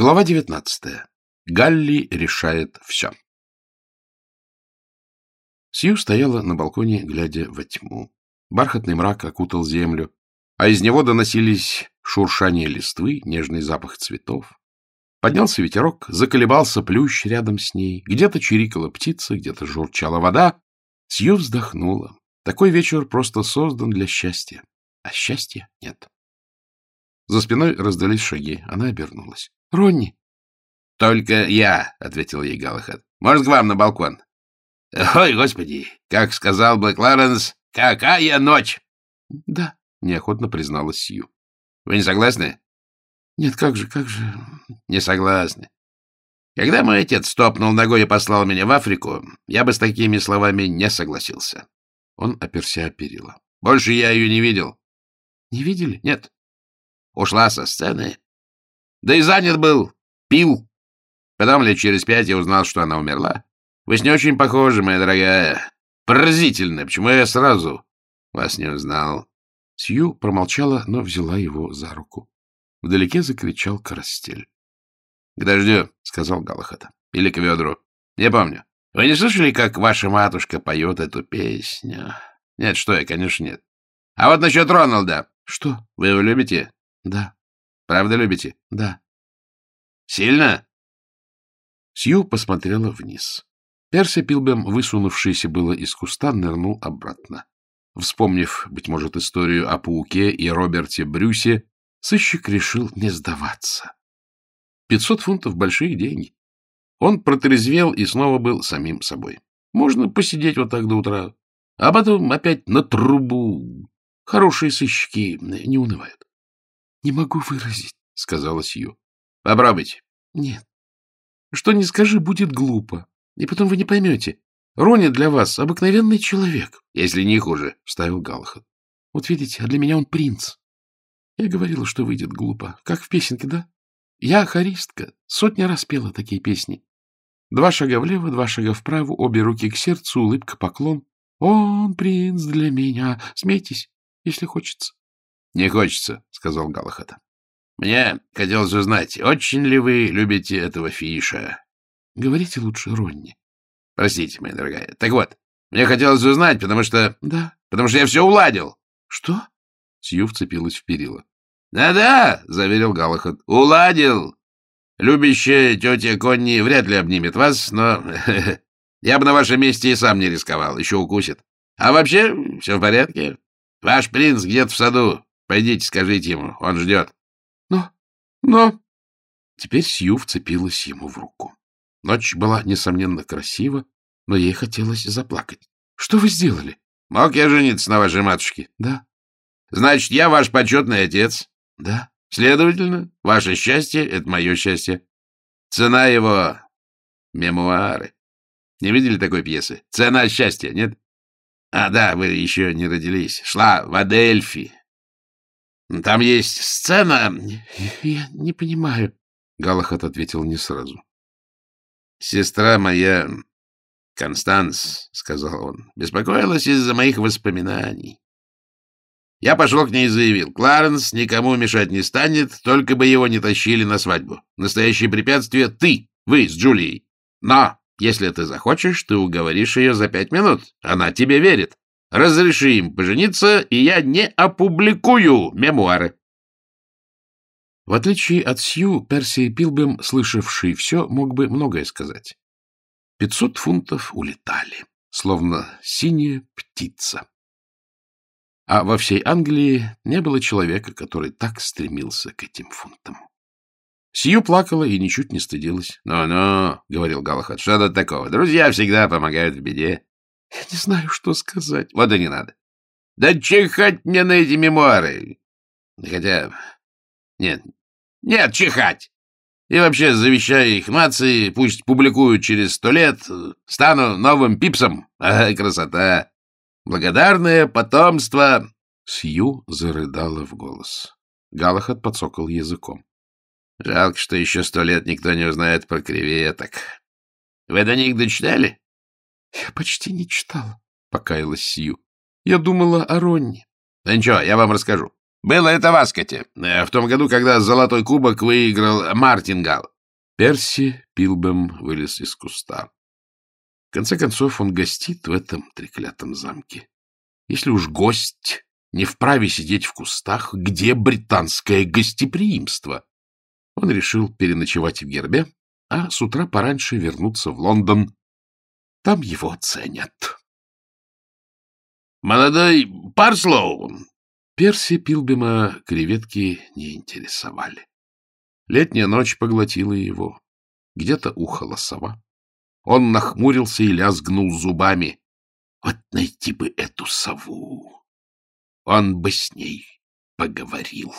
Глава девятнадцатая. Галли решает все. Сью стояла на балконе, глядя во тьму. Бархатный мрак окутал землю, а из него доносились шуршание листвы, нежный запах цветов. Поднялся ветерок, заколебался плющ рядом с ней. Где-то чирикала птица, где-то журчала вода. Сью вздохнула. Такой вечер просто создан для счастья, а счастья нет. За спиной раздались шаги. Она обернулась. — Ронни! — Только я, — ответил ей Галахад. — Может, к вам на балкон? — Ой, господи, как сказал Блэк Ларенс, какая ночь! — Да, — неохотно призналась Сью. — Вы не согласны? — Нет, как же, как же... — Не согласны. Когда мой отец стопнул ногой и послал меня в Африку, я бы с такими словами не согласился. Он оперся о перила. — Больше я ее не видел. — Не видели? — Нет. Ушла со сцены. Да и занят был. Пил. Потом лет через пять я узнал, что она умерла. Вы с ней очень похожи, моя дорогая. Поразительно. Почему я сразу вас не узнал? Сью промолчала, но взяла его за руку. Вдалеке закричал Карастель. — К дождю, — сказал Галахат. — Или к ведру. Не помню. Вы не слышали, как ваша матушка поет эту песню? Нет, что я, конечно, нет. А вот насчет Роналда. Что? Вы его любите? Да. Правда любите? Да. Сильно? Сью посмотрела вниз. Перси Пилбем, высунувшийся было из куста, нырнул обратно. Вспомнив, быть может, историю о пауке и Роберте Брюсе, сыщик решил не сдаваться. Пятьсот фунтов — большие деньги. Он протрезвел и снова был самим собой. Можно посидеть вот так до утра, а потом опять на трубу. Хорошие сыщики не унывают. — Не могу выразить, — сказала Сью. — Попробуйте. — Нет. Что не скажи, будет глупо. И потом вы не поймете. Рони для вас обыкновенный человек. — Если не хуже, — вставил Галахад. — Вот видите, а для меня он принц. Я говорила, что выйдет глупо. Как в песенке, да? Я хористка. Сотни раз пела такие песни. Два шага влево, два шага вправо, обе руки к сердцу, улыбка, поклон. Он принц для меня. Смейтесь, если хочется. — Не хочется, — сказал Галахат. — Мне хотелось узнать, очень ли вы любите этого фиша? — Говорите лучше, Ронни. — Простите, моя дорогая. Так вот, мне хотелось узнать, потому что... — Да. — Потому что я все уладил. — Что? Сью вцепилась в перила. Да — Да-да, — заверил Галахат, — уладил. Любящая тетя Конни вряд ли обнимет вас, но я бы на вашем месте и сам не рисковал, еще укусит. А вообще, все в порядке. Ваш принц где-то в саду. Пойдите, скажите ему, он ждет. Но, но... Теперь Сью вцепилась ему в руку. Ночь была, несомненно, красива, но ей хотелось заплакать. — Что вы сделали? — Мог я жениться на вашей матушке? — Да. — Значит, я ваш почетный отец? — Да. — Следовательно, ваше счастье — это мое счастье. Цена его — мемуары. Не видели такой пьесы? Цена счастья, нет? А, да, вы еще не родились. Шла в Адельфи. Там есть сцена... — Я не понимаю. Галахат ответил не сразу. — Сестра моя, Констанс, — сказал он, — беспокоилась из-за моих воспоминаний. Я пошел к ней и заявил, Кларенс никому мешать не станет, только бы его не тащили на свадьбу. Настоящее препятствие — ты, вы с Джулией. Но если ты захочешь, ты уговоришь ее за пять минут. Она тебе верит. Разреши им пожениться, и я не опубликую мемуары. В отличие от Сью, Персий Пилбем, слышавший все, мог бы многое сказать. Пятьсот фунтов улетали, словно синяя птица. А во всей Англии не было человека, который так стремился к этим фунтам. Сью плакала и ничуть не стыдилась. «Ну — говорил Галахад, — что тут такого? Друзья всегда помогают в беде. — Я не знаю, что сказать. — Вот и не надо. Да чихать мне на эти мемуары. Хотя... Нет, нет, чихать. И вообще завещаю их нации, пусть публикуют через сто лет, стану новым пипсом. А, красота! Благодарное потомство!» Сью зарыдала в голос. Галахат подсокал языком. «Жалко, что еще сто лет никто не узнает про креветок. Вы до них дочитали?» «Я почти не читала», — покаялась Сью. «Я думала о Ронне». «Да ничего, я вам расскажу. Было это в Аскоте, э, в том году, когда золотой кубок выиграл Мартингал. Перси Пилбем вылез из куста. В конце концов, он гостит в этом треклятом замке. Если уж гость не вправе сидеть в кустах, где британское гостеприимство? Он решил переночевать в Гербе, а с утра пораньше вернуться в Лондон. Там его оценят. «Молодой Парслоу!» Перси Пилбема креветки не интересовали. Летняя ночь поглотила его. Где-то ухала сова. Он нахмурился и лязгнул зубами. Вот найти бы эту сову. Он бы с ней поговорил.